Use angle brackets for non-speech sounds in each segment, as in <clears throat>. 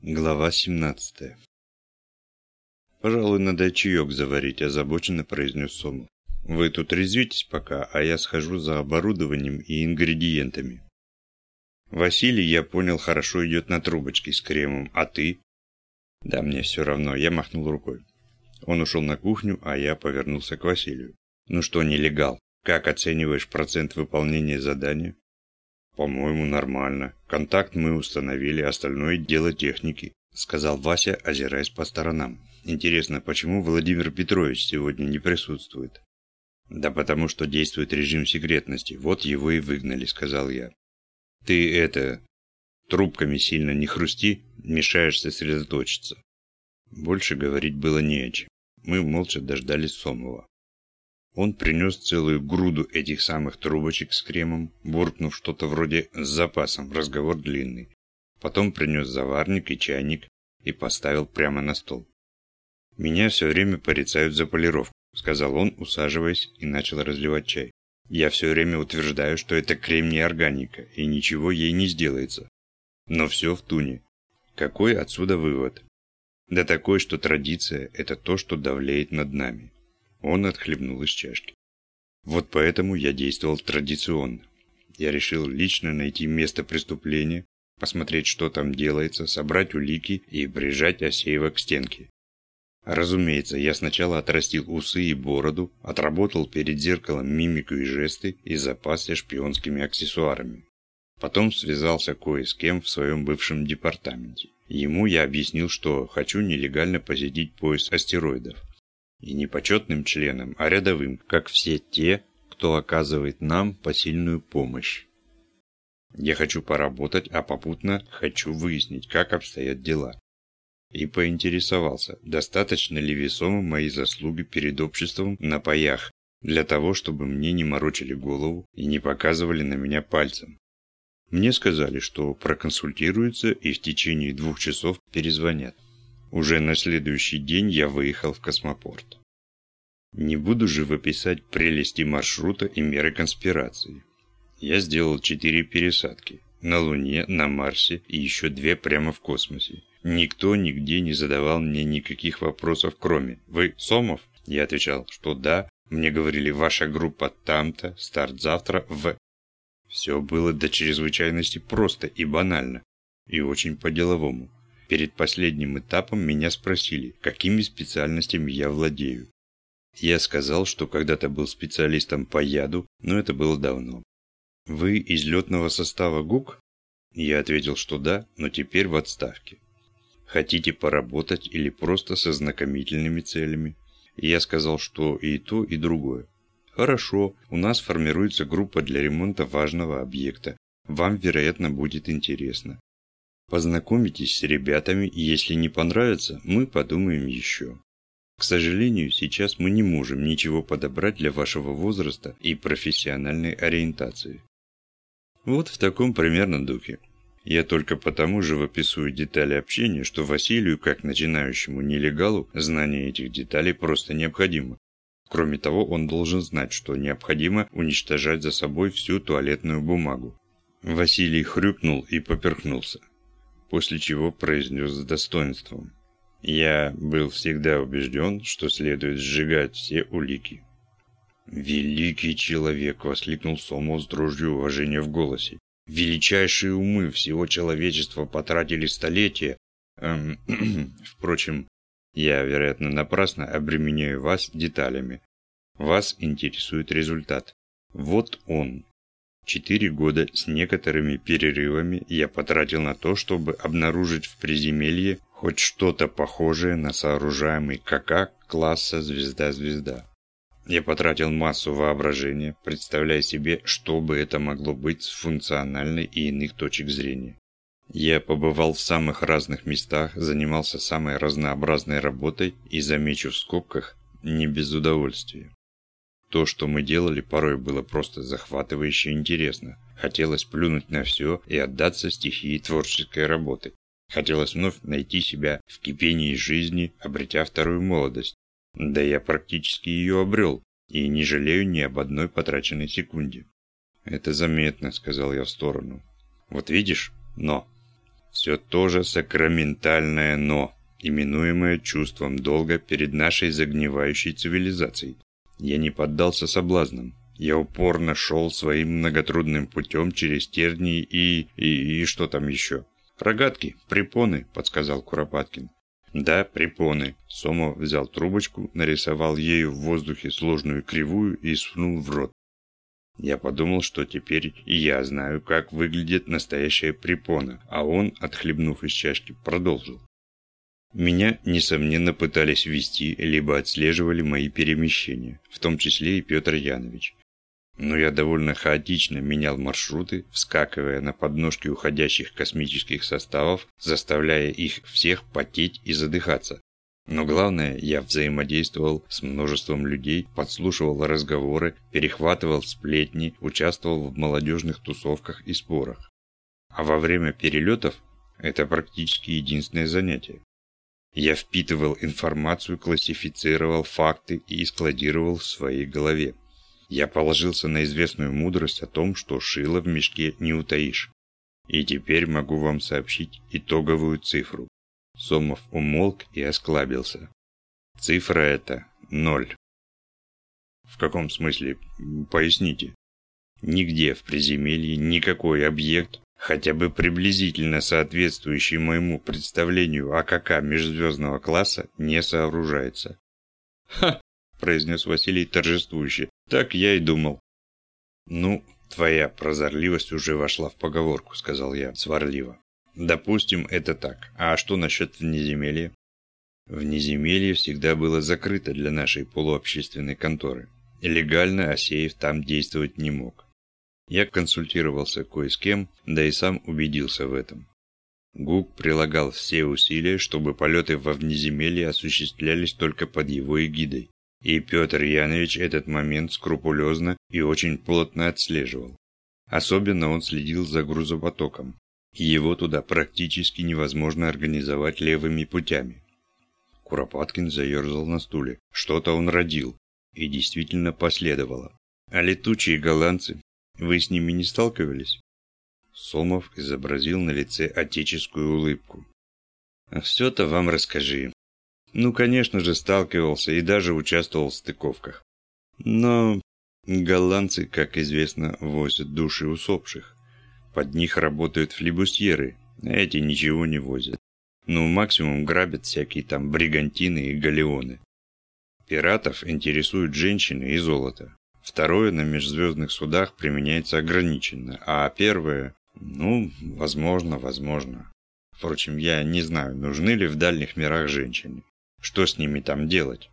Глава 17 «Пожалуй, надо чаек заварить», – озабоченно произнес Сому. «Вы тут резвитесь пока, а я схожу за оборудованием и ингредиентами». «Василий, я понял, хорошо идет на трубочке с кремом, а ты?» «Да мне все равно», – я махнул рукой. Он ушел на кухню, а я повернулся к Василию. «Ну что, нелегал, как оцениваешь процент выполнения задания?» «По-моему, нормально. Контакт мы установили, остальное дело техники», – сказал Вася, озираясь по сторонам. «Интересно, почему Владимир Петрович сегодня не присутствует?» «Да потому что действует режим секретности. Вот его и выгнали», – сказал я. «Ты это... трубками сильно не хрусти, мешаешь сосредоточиться». Больше говорить было не о чем. Мы молча дождались Сомова. Он принес целую груду этих самых трубочек с кремом, буркнув что-то вроде «с запасом», разговор длинный. Потом принес заварник и чайник и поставил прямо на стол. «Меня все время порицают за полировку», — сказал он, усаживаясь, и начал разливать чай. «Я все время утверждаю, что это крем не органика, и ничего ей не сделается. Но все в туне. Какой отсюда вывод? Да такой, что традиция – это то, что давлеет над нами. Он отхлебнул из чашки. Вот поэтому я действовал традиционно. Я решил лично найти место преступления, посмотреть, что там делается, собрать улики и прижать Асеева к стенке. Разумеется, я сначала отрастил усы и бороду, отработал перед зеркалом мимику и жесты и запасся шпионскими аксессуарами. Потом связался кое с кем в своем бывшем департаменте. Ему я объяснил, что хочу нелегально посетить пояс астероидов. И не почетным членам, а рядовым, как все те, кто оказывает нам посильную помощь. Я хочу поработать, а попутно хочу выяснить, как обстоят дела. И поинтересовался, достаточно ли весомы мои заслуги перед обществом на паях, для того, чтобы мне не морочили голову и не показывали на меня пальцем. Мне сказали, что проконсультируются и в течение двух часов перезвонят. Уже на следующий день я выехал в космопорт. Не буду же выписать прелести маршрута и меры конспирации. Я сделал четыре пересадки. На Луне, на Марсе и еще две прямо в космосе. Никто нигде не задавал мне никаких вопросов, кроме «Вы Сомов?» Я отвечал, что да. Мне говорили «Ваша группа там-то, старт завтра в...» Все было до чрезвычайности просто и банально. И очень по-деловому. Перед последним этапом меня спросили, какими специальностями я владею. Я сказал, что когда-то был специалистом по яду, но это было давно. «Вы из летного состава ГУК?» Я ответил, что да, но теперь в отставке. «Хотите поработать или просто со знакомительными целями?» Я сказал, что и то, и другое. «Хорошо, у нас формируется группа для ремонта важного объекта. Вам, вероятно, будет интересно. Познакомитесь с ребятами, и если не понравится, мы подумаем еще. К сожалению, сейчас мы не можем ничего подобрать для вашего возраста и профессиональной ориентации. Вот в таком примерно духе. Я только потому же выписываю детали общения, что Василию, как начинающему нелегалу, знание этих деталей просто необходимо. Кроме того, он должен знать, что необходимо уничтожать за собой всю туалетную бумагу. Василий хрюкнул и поперхнулся после чего произнес с достоинством. «Я был всегда убежден, что следует сжигать все улики». «Великий человек!» – воскликнул Сомов с дрожью уважения в голосе. «Величайшие умы всего человечества потратили столетия. Эм, <clears throat> впрочем, я, вероятно, напрасно обременяю вас деталями. Вас интересует результат. Вот он, Четыре года с некоторыми перерывами я потратил на то, чтобы обнаружить в приземелье хоть что-то похожее на сооружаемый КК класса «Звезда-звезда». Я потратил массу воображения, представляя себе, что бы это могло быть с функциональной и иных точек зрения. Я побывал в самых разных местах, занимался самой разнообразной работой и, замечу в скобках, не без удовольствия. То, что мы делали, порой было просто захватывающе интересно. Хотелось плюнуть на все и отдаться стихии творческой работы. Хотелось вновь найти себя в кипении жизни, обретя вторую молодость. Да я практически ее обрел, и не жалею ни об одной потраченной секунде. «Это заметно», — сказал я в сторону. «Вот видишь? Но. Все то же сакраментальное «но», именуемое чувством долга перед нашей загнивающей цивилизацией. Я не поддался соблазнам. Я упорно шел своим многотрудным путем через тернии и... и... и что там еще? «Рогатки, препоны», — подсказал Куропаткин. «Да, препоны». Сомов взял трубочку, нарисовал ею в воздухе сложную кривую и сунул в рот. Я подумал, что теперь и я знаю, как выглядит настоящая препона, а он, отхлебнув из чашки, продолжил. Меня, несомненно, пытались вести, либо отслеживали мои перемещения, в том числе и Петр Янович. Но я довольно хаотично менял маршруты, вскакивая на подножки уходящих космических составов, заставляя их всех потеть и задыхаться, но главное, я взаимодействовал с множеством людей, подслушивал разговоры, перехватывал сплетни, участвовал в молодежных тусовках и спорах. А во время перелетов это практически единственное занятие. Я впитывал информацию, классифицировал факты и складировал в своей голове. Я положился на известную мудрость о том, что шило в мешке не утаишь. И теперь могу вам сообщить итоговую цифру. Сомов умолк и осклабился. Цифра эта – ноль. В каком смысле? Поясните. Нигде в приземелье никакой объект, хотя бы приблизительно соответствующий моему представлению АКК межзвездного класса, не сооружается. «Ха!» – произнес Василий торжествующе. «Так я и думал». «Ну, твоя прозорливость уже вошла в поговорку», – сказал я сварливо. Допустим, это так. А что насчет внеземелья? Внеземелье всегда было закрыто для нашей полуобщественной конторы. Легально Асеев там действовать не мог. Я консультировался кое с кем, да и сам убедился в этом. ГУК прилагал все усилия, чтобы полеты во внеземелье осуществлялись только под его эгидой. И Петр Янович этот момент скрупулезно и очень плотно отслеживал. Особенно он следил за грузопотоком, его туда практически невозможно организовать левыми путями. Куропаткин заерзал на стуле. Что-то он родил. И действительно последовало. А летучие голландцы, вы с ними не сталкивались? Сомов изобразил на лице отеческую улыбку. А все-то вам расскажи. Ну, конечно же, сталкивался и даже участвовал в стыковках. Но голландцы, как известно, возят души усопших. Под них работают флибусьеры, а эти ничего не возят. Ну, максимум грабят всякие там бригантины и галеоны. Пиратов интересуют женщины и золото. Второе на межзвездных судах применяется ограниченно, а первое, ну, возможно, возможно. Впрочем, я не знаю, нужны ли в дальних мирах женщины. Что с ними там делать?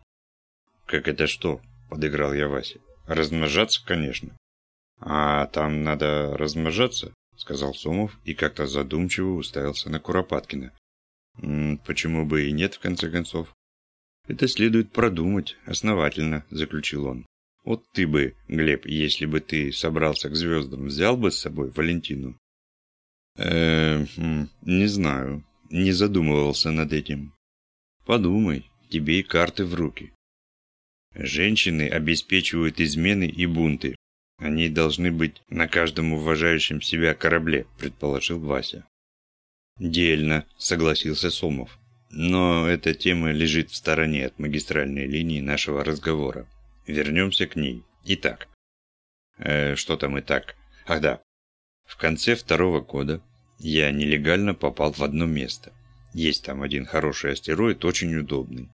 Как это что? Подыграл я Васе. Размножаться, конечно. А там надо размножаться? — сказал Сомов и как-то задумчиво уставился на Куропаткина. «Почему бы и нет, в конце концов?» «Это следует продумать, основательно», — заключил он. «Вот ты бы, Глеб, если бы ты собрался к звездам, взял бы с собой Валентину?» э не знаю, не задумывался над этим». «Подумай, тебе и карты в руки». Женщины обеспечивают измены и бунты, они должны быть на каждом уважающем себя корабле, предположил Вася. Дельно, согласился Сомов. Но эта тема лежит в стороне от магистральной линии нашего разговора. Вернемся к ней. Итак. Э, что там и так? Ах да. В конце второго года я нелегально попал в одно место. Есть там один хороший астероид, очень удобный.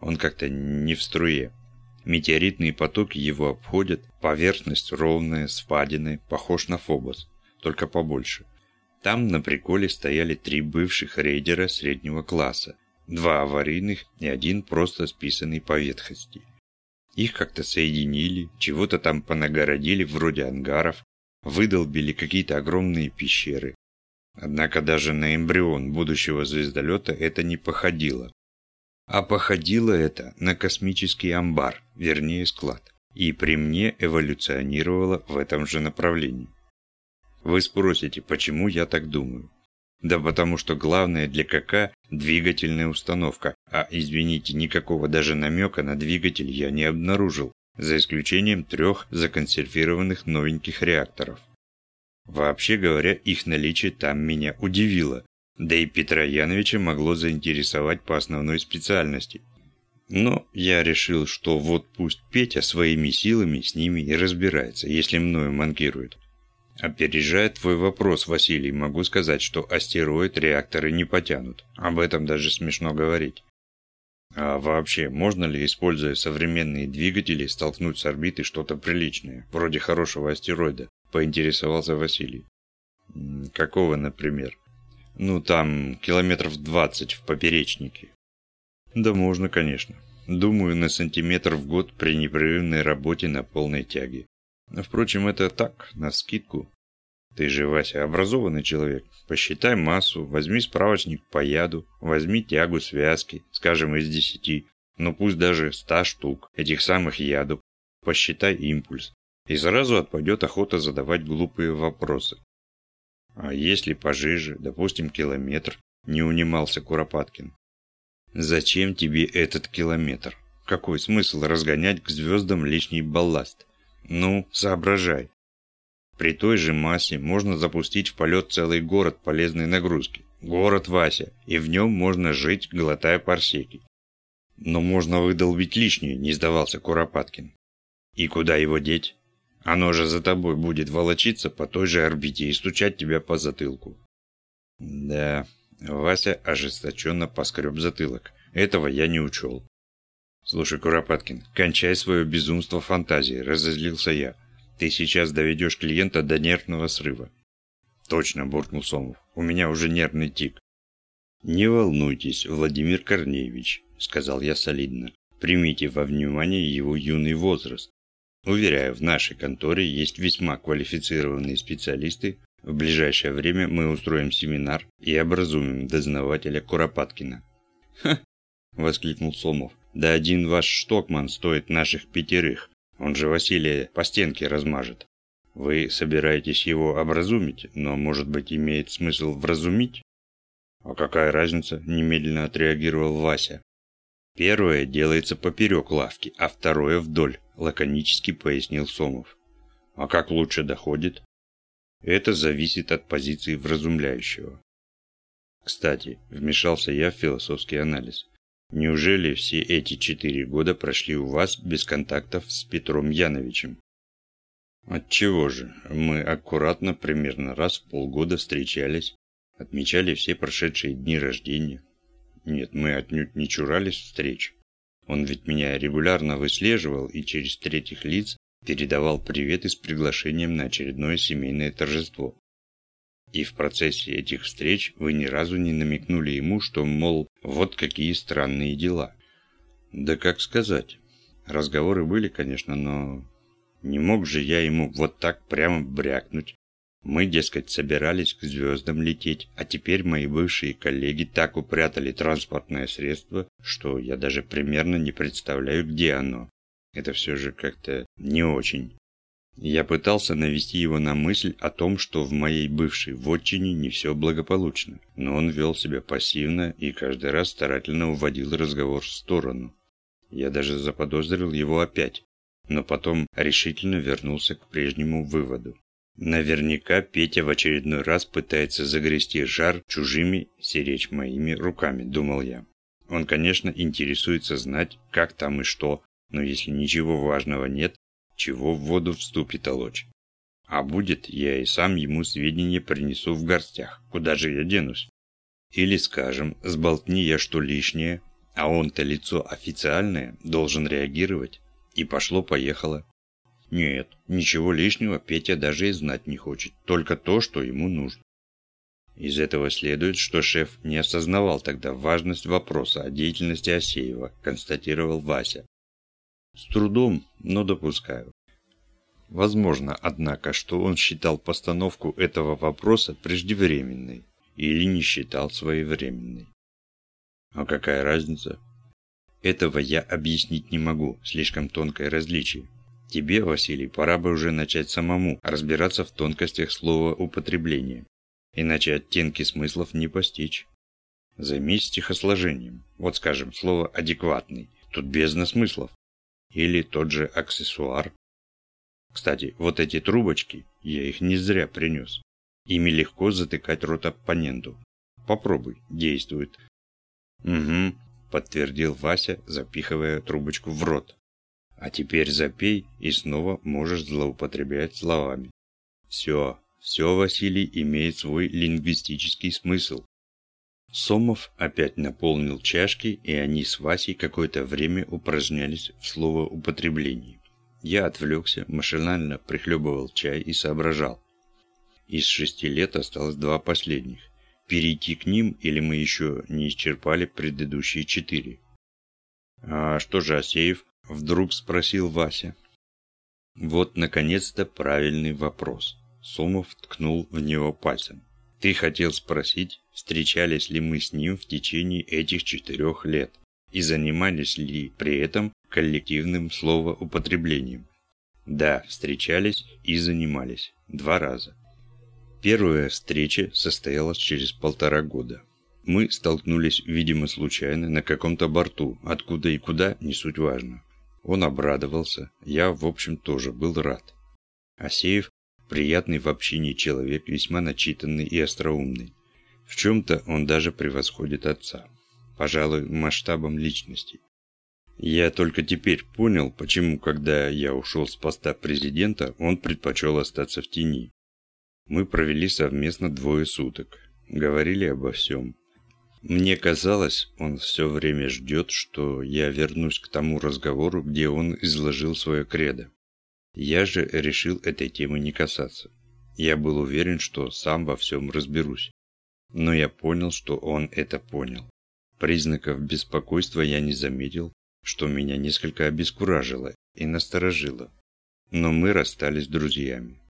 Он как-то не в струе. Метеоритные потоки его обходят, поверхность ровная, спадины, похож на Фобос, только побольше. Там на приколе стояли три бывших рейдера среднего класса, два аварийных и один просто списанный по ветхости. Их как-то соединили, чего-то там понагородили вроде ангаров, выдолбили какие-то огромные пещеры. Однако даже на эмбрион будущего звездолета это не походило. А походило это на космический амбар, вернее склад. И при мне эволюционировало в этом же направлении. Вы спросите, почему я так думаю? Да потому что главное для КК – двигательная установка, а, извините, никакого даже намека на двигатель я не обнаружил, за исключением трех законсервированных новеньких реакторов. Вообще говоря, их наличие там меня удивило, Да и Петра Яновича могло заинтересовать по основной специальности. Но я решил, что вот пусть Петя своими силами с ними и разбирается, если мною манкирует. Опережая твой вопрос, Василий, могу сказать, что астероид реакторы не потянут. Об этом даже смешно говорить. А вообще, можно ли, используя современные двигатели, столкнуть с орбиты что-то приличное, вроде хорошего астероида? Поинтересовался Василий. Какого, например? Ну, там, километров 20 в поперечнике. Да можно, конечно. Думаю, на сантиметр в год при непрерывной работе на полной тяге. Впрочем, это так, на скидку. Ты же, Вася, образованный человек. Посчитай массу, возьми справочник по яду, возьми тягу связки, скажем, из десяти, ну пусть даже ста штук, этих самых ядов. Посчитай импульс. И сразу отпадет охота задавать глупые вопросы. А если пожиже, допустим, километр, не унимался Куропаткин. Зачем тебе этот километр? Какой смысл разгонять к звездам лишний балласт? Ну, соображай. При той же массе можно запустить в полет целый город полезной нагрузки. Город Вася, и в нем можно жить, глотая парсеки. Но можно выдолбить лишнее, не сдавался Куропаткин. И куда его деть? Оно же за тобой будет волочиться по той же орбите и стучать тебя по затылку. Да, Вася ожесточенно поскреб затылок. Этого я не учел. «Слушай, Куропаткин, кончай свое безумство фантазии», – разозлился я. «Ты сейчас доведешь клиента до нервного срыва». «Точно», – буркнул Сомов. «У меня уже нервный тик». «Не волнуйтесь, Владимир Корнеевич», – сказал я солидно. «Примите во внимание его юный возраст. Уверяю, в нашей конторе есть весьма квалифицированные специалисты. В ближайшее время мы устроим семинар и образумим дознавателя Куропаткина». «Ха!» – воскликнул Сомов. Да один ваш Штокман стоит наших пятерых. Он же Василия по стенке размажет. Вы собираетесь его образумить, но, может быть, имеет смысл вразумить? А какая разница, немедленно отреагировал Вася. Первое делается поперек лавки, а второе вдоль, лаконически пояснил Сомов. А как лучше доходит? Это зависит от позиции вразумляющего. Кстати, вмешался я в философский анализ. Неужели все эти четыре года прошли у вас без контактов с Петром Яновичем? Отчего же? Мы аккуратно примерно раз в полгода встречались, отмечали все прошедшие дни рождения. Нет, мы отнюдь не чурались встреч. Он ведь меня регулярно выслеживал и через третьих лиц передавал приветы с приглашением на очередное семейное торжество. И в процессе этих встреч вы ни разу не намекнули ему, что, мол, вот какие странные дела. Да как сказать. Разговоры были, конечно, но... Не мог же я ему вот так прямо брякнуть. Мы, дескать, собирались к звездам лететь, а теперь мои бывшие коллеги так упрятали транспортное средство, что я даже примерно не представляю, где оно. Это все же как-то не очень. Я пытался навести его на мысль о том, что в моей бывшей вотчине не все благополучно, но он вел себя пассивно и каждый раз старательно уводил разговор в сторону. Я даже заподозрил его опять, но потом решительно вернулся к прежнему выводу. Наверняка Петя в очередной раз пытается загрести жар чужими, сиречь моими руками, думал я. Он, конечно, интересуется знать, как там и что, но если ничего важного нет, чего в воду вступит толочь. А будет, я и сам ему сведения принесу в горстях. Куда же я денусь? Или, скажем, сболтни я что лишнее, а он-то лицо официальное, должен реагировать. И пошло-поехало. Нет, ничего лишнего Петя даже и знать не хочет, только то, что ему нужно. Из этого следует, что шеф не осознавал тогда важность вопроса о деятельности Асеева, констатировал Вася. С трудом, но допускаю. Возможно, однако, что он считал постановку этого вопроса преждевременной или не считал своевременной. А какая разница? Этого я объяснить не могу, слишком тонкое различие. Тебе, Василий, пора бы уже начать самому разбираться в тонкостях слова употребления, иначе оттенки смыслов не постичь. Займись стихосложением. Вот, скажем, слово «адекватный». Тут бездна смыслов. Или тот же аксессуар. Кстати, вот эти трубочки, я их не зря принес. Ими легко затыкать рот оппоненту. Попробуй. Действует. Угу, подтвердил Вася, запихивая трубочку в рот. А теперь запей и снова можешь злоупотреблять словами. Все, все, Василий, имеет свой лингвистический смысл. Сомов опять наполнил чашки, и они с Васей какое-то время упражнялись в словоупотреблении. Я отвлекся, машинально прихлебывал чай и соображал. Из шести лет осталось два последних. Перейти к ним, или мы еще не исчерпали предыдущие четыре? «А что же Асеев?» – вдруг спросил Вася. Вот, наконец-то, правильный вопрос. Сомов ткнул в него пальцем. Ты хотел спросить, встречались ли мы с ним в течение этих четырех лет и занимались ли при этом коллективным словоупотреблением. Да, встречались и занимались. Два раза. Первая встреча состоялась через полтора года. Мы столкнулись, видимо, случайно, на каком-то борту, откуда и куда, не суть важно. Он обрадовался, я, в общем, тоже был рад. Асеев – приятный в общении человек, весьма начитанный и остроумный. В чем-то он даже превосходит отца. Пожалуй, масштабом личности. Я только теперь понял, почему, когда я ушел с поста президента, он предпочел остаться в тени. Мы провели совместно двое суток. Говорили обо всем. Мне казалось, он все время ждет, что я вернусь к тому разговору, где он изложил свое кредо. Я же решил этой темы не касаться. Я был уверен, что сам во всем разберусь. Но я понял, что он это понял. Признаков беспокойства я не заметил, что меня несколько обескуражило и насторожило. Но мы расстались друзьями.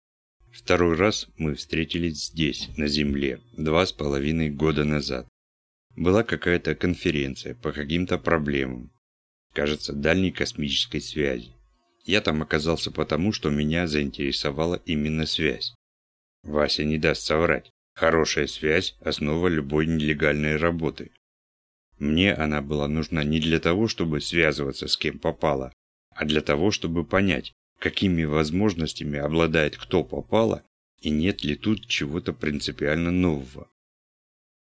Второй раз мы встретились здесь, на Земле, два с половиной года назад. Была какая-то конференция по каким-то проблемам. Кажется, дальней космической связи. Я там оказался потому, что меня заинтересовала именно связь. Вася не даст соврать. Хорошая связь – основа любой нелегальной работы. Мне она была нужна не для того, чтобы связываться с кем попало, а для того, чтобы понять, какими возможностями обладает кто попало, и нет ли тут чего-то принципиально нового.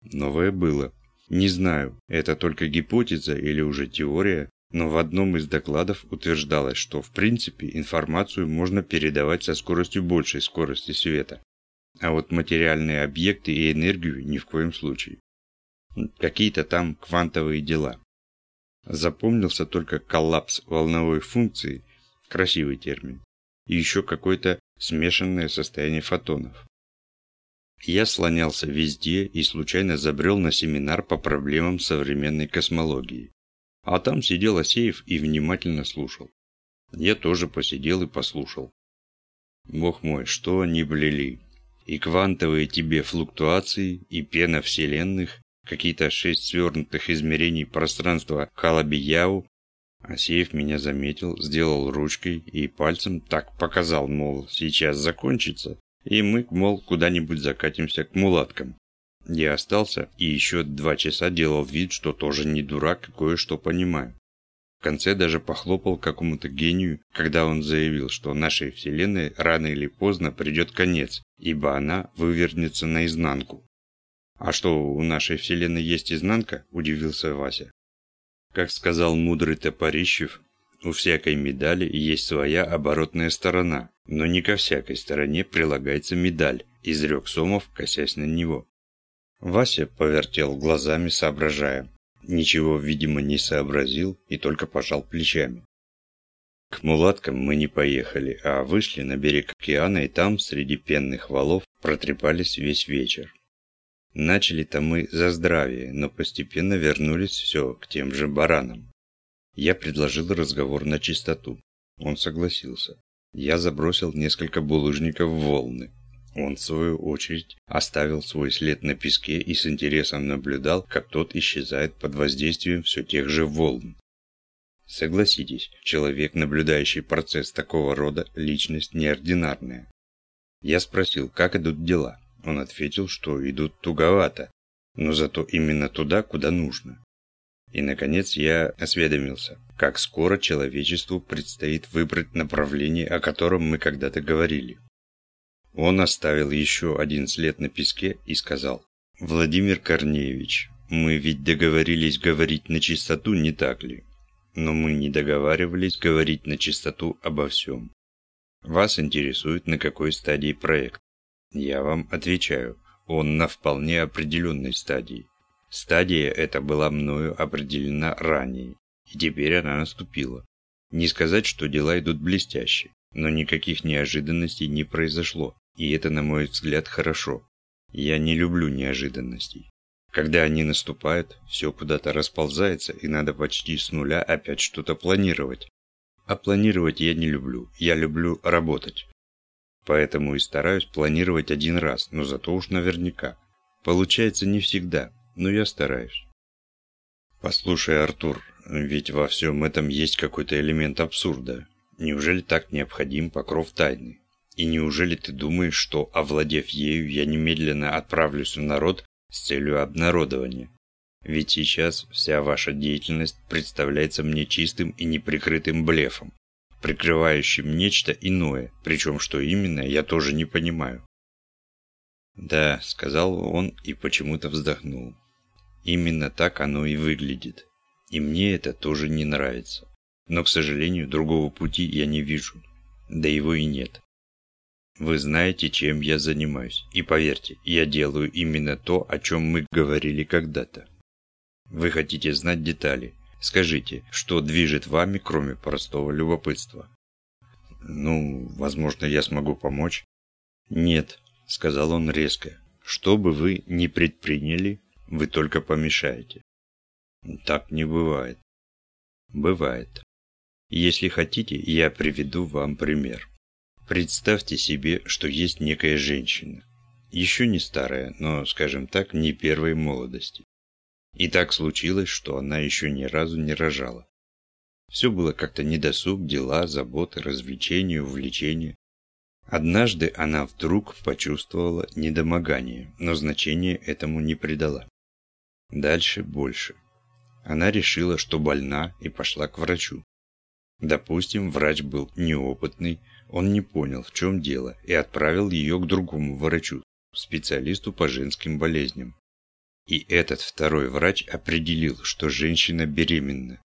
Новое было. Не знаю, это только гипотеза или уже теория, но в одном из докладов утверждалось, что в принципе информацию можно передавать со скоростью большей скорости света. А вот материальные объекты и энергию ни в коем случае. Какие-то там квантовые дела. Запомнился только коллапс волновой функции Красивый термин. И еще какое-то смешанное состояние фотонов. Я слонялся везде и случайно забрел на семинар по проблемам современной космологии. А там сидел Асеев и внимательно слушал. Я тоже посидел и послушал. Бог мой, что они блели. И квантовые тебе флуктуации, и пена вселенных, какие-то шесть свернутых измерений пространства Халабияу, Асеев меня заметил, сделал ручкой и пальцем так показал, мол, сейчас закончится, и мы, мол, куда-нибудь закатимся к мулаткам. Я остался и еще два часа делал вид, что тоже не дурак и кое-что понимаю. В конце даже похлопал какому-то гению, когда он заявил, что нашей Вселенной рано или поздно придет конец, ибо она вывернется наизнанку. «А что, у нашей Вселенной есть изнанка?» – удивился Вася. Как сказал мудрый Топорищев, у всякой медали есть своя оборотная сторона, но не ко всякой стороне прилагается медаль, изрек Сомов, косясь на него. Вася повертел глазами, соображая. Ничего, видимо, не сообразил и только пожал плечами. К мулаткам мы не поехали, а вышли на берег океана и там, среди пенных валов, протрепались весь вечер. Начали-то мы за здравие, но постепенно вернулись все к тем же баранам. Я предложил разговор на чистоту. Он согласился. Я забросил несколько булыжников в волны. Он, в свою очередь, оставил свой след на песке и с интересом наблюдал, как тот исчезает под воздействием все тех же волн. Согласитесь, человек, наблюдающий процесс такого рода, личность неординарная. Я спросил, как идут дела. Он ответил, что идут туговато, но зато именно туда, куда нужно. И, наконец, я осведомился, как скоро человечеству предстоит выбрать направление, о котором мы когда-то говорили. Он оставил еще один след на песке и сказал, Владимир Корнеевич, мы ведь договорились говорить на чистоту, не так ли? Но мы не договаривались говорить на чистоту обо всем. Вас интересует, на какой стадии проект. Я вам отвечаю, он на вполне определенной стадии. Стадия эта была мною определена ранее, и теперь она наступила. Не сказать, что дела идут блестяще, но никаких неожиданностей не произошло, и это, на мой взгляд, хорошо. Я не люблю неожиданностей. Когда они наступают, все куда-то расползается, и надо почти с нуля опять что-то планировать. А планировать я не люблю, я люблю работать. Поэтому и стараюсь планировать один раз, но зато уж наверняка. Получается не всегда, но я стараюсь. Послушай, Артур, ведь во всем этом есть какой-то элемент абсурда. Неужели так необходим покров тайны? И неужели ты думаешь, что, овладев ею, я немедленно отправлюсь в народ с целью обнародования? Ведь сейчас вся ваша деятельность представляется мне чистым и неприкрытым блефом, прикрывающим нечто иное, причем что именно, я тоже не понимаю. «Да», — сказал он и почему-то вздохнул. «Именно так оно и выглядит. И мне это тоже не нравится. Но, к сожалению, другого пути я не вижу. Да его и нет. Вы знаете, чем я занимаюсь. И поверьте, я делаю именно то, о чем мы говорили когда-то. Вы хотите знать детали. Скажите, что движет вами, кроме простого любопытства? Ну, возможно, я смогу помочь. Нет, сказал он резко. Что бы вы ни предприняли, вы только помешаете. Так не бывает. Бывает. Если хотите, я приведу вам пример. Представьте себе, что есть некая женщина. Еще не старая, но, скажем так, не первой молодости. И так случилось, что она еще ни разу не рожала. Все было как-то недосуг, дела, заботы, развлечения, увлечения. Однажды она вдруг почувствовала недомогание, но значения этому не придала. Дальше больше. Она решила, что больна, и пошла к врачу. Допустим, врач был неопытный, он не понял, в чем дело, и отправил ее к другому врачу, специалисту по женским болезням. И этот второй врач определил, что женщина беременна.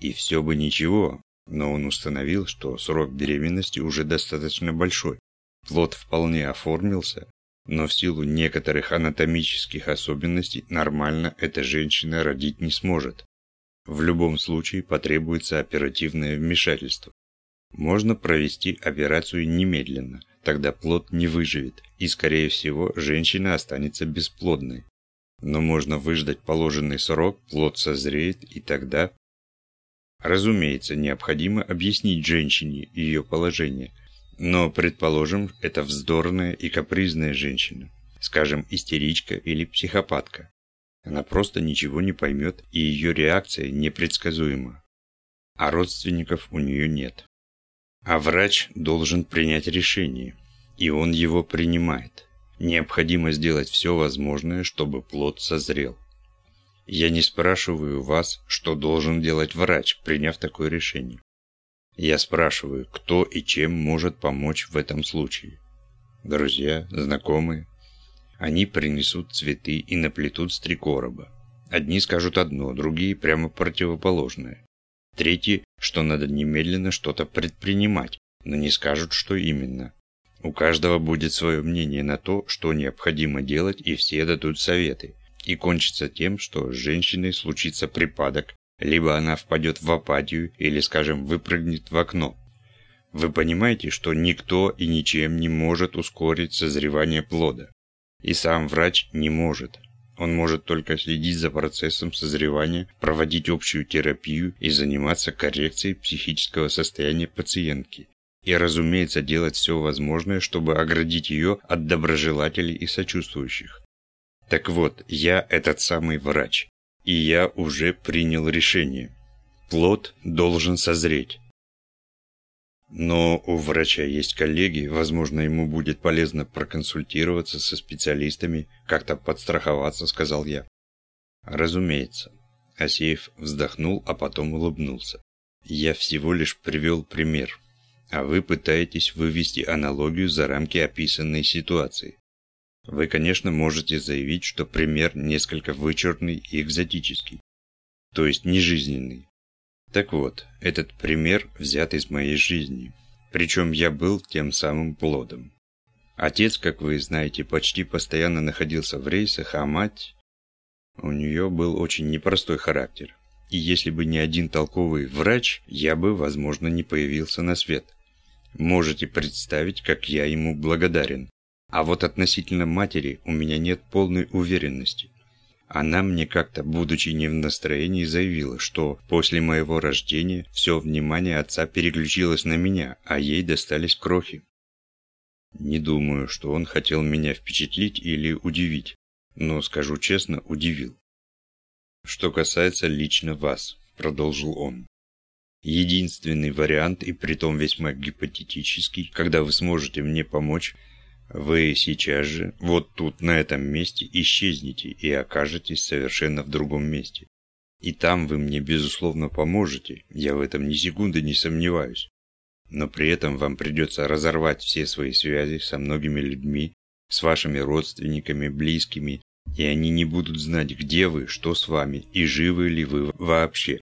И все бы ничего, но он установил, что срок беременности уже достаточно большой. Плод вполне оформился, но в силу некоторых анатомических особенностей нормально эта женщина родить не сможет. В любом случае потребуется оперативное вмешательство. Можно провести операцию немедленно, тогда плод не выживет, и скорее всего женщина останется бесплодной. Но можно выждать положенный срок, плод созреет, и тогда... Разумеется, необходимо объяснить женщине ее положение, но, предположим, это вздорная и капризная женщина, скажем, истеричка или психопатка. Она просто ничего не поймет, и ее реакция непредсказуема. А родственников у нее нет. А врач должен принять решение, и он его принимает. Необходимо сделать все возможное, чтобы плод созрел. Я не спрашиваю вас, что должен делать врач, приняв такое решение. Я спрашиваю, кто и чем может помочь в этом случае. Друзья, знакомые. Они принесут цветы и наплетут с три короба. Одни скажут одно, другие прямо противоположное. Третьи, что надо немедленно что-то предпринимать, но не скажут, что именно. У каждого будет свое мнение на то, что необходимо делать, и все дадут советы. И кончится тем, что с женщиной случится припадок, либо она впадет в апатию, или, скажем, выпрыгнет в окно. Вы понимаете, что никто и ничем не может ускорить созревание плода. И сам врач не может. Он может только следить за процессом созревания, проводить общую терапию и заниматься коррекцией психического состояния пациентки. И, разумеется, делать все возможное, чтобы оградить ее от доброжелателей и сочувствующих. Так вот, я этот самый врач. И я уже принял решение. Плод должен созреть. Но у врача есть коллеги, возможно, ему будет полезно проконсультироваться со специалистами, как-то подстраховаться, сказал я. Разумеется. Асеев вздохнул, а потом улыбнулся. Я всего лишь привел пример, а вы пытаетесь вывести аналогию за рамки описанной ситуации. Вы, конечно, можете заявить, что пример несколько вычурный и экзотический, то есть нежизненный. Так вот, этот пример взят из моей жизни, причем я был тем самым плодом. Отец, как вы знаете, почти постоянно находился в рейсах, а мать... У нее был очень непростой характер. И если бы не один толковый врач, я бы, возможно, не появился на свет. Можете представить, как я ему благодарен. А вот относительно матери у меня нет полной уверенности. Она мне как-то, будучи не в настроении, заявила, что после моего рождения все внимание отца переключилось на меня, а ей достались крохи. Не думаю, что он хотел меня впечатлить или удивить, но, скажу честно, удивил. Что касается лично вас, продолжил он. Единственный вариант, и притом весьма гипотетический, когда вы сможете мне помочь, вы сейчас же, вот тут, на этом месте, исчезнете и окажетесь совершенно в другом месте. И там вы мне, безусловно, поможете, я в этом ни секунды не сомневаюсь. Но при этом вам придется разорвать все свои связи со многими людьми, с вашими родственниками, близкими, и они не будут знать, где вы, что с вами, и живы ли вы вообще.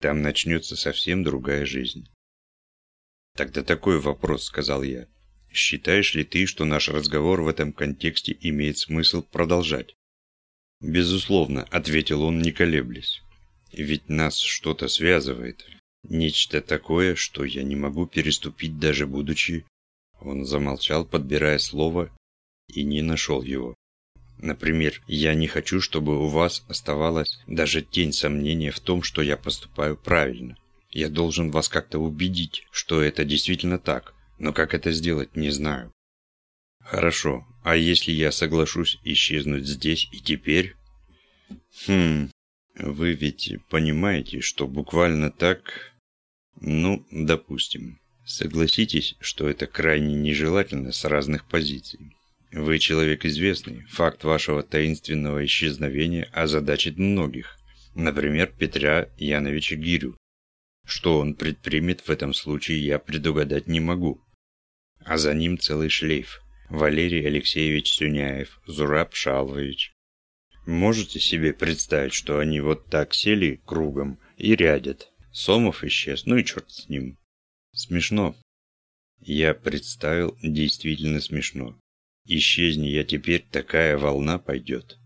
Там начнется совсем другая жизнь. «Тогда такой вопрос», — сказал я. Считаешь ли ты, что наш разговор в этом контексте имеет смысл продолжать? Безусловно, ответил он, не колеблясь. Ведь нас что-то связывает. Нечто такое, что я не могу переступить даже будучи... Он замолчал, подбирая слово, и не нашел его. Например, я не хочу, чтобы у вас оставалась даже тень сомнения в том, что я поступаю правильно. Я должен вас как-то убедить, что это действительно так, но как это сделать, не знаю. Хорошо, а если я соглашусь исчезнуть здесь и теперь? Хм, вы ведь понимаете, что буквально так... Ну, допустим. Согласитесь, что это крайне нежелательно с разных позиций. Вы человек известный, факт вашего таинственного исчезновения озадачит многих, например, Петра Яновича Гирю. Что он предпримет в этом случае, я предугадать не могу а за ним целый шлейф. Валерий Алексеевич Сюняев, Зураб Шалвович. Можете себе представить, что они вот так сели кругом и рядят? Сомов исчез, ну и черт с ним. Смешно. Я представил, действительно смешно. Исчезни я теперь, такая волна пойдет.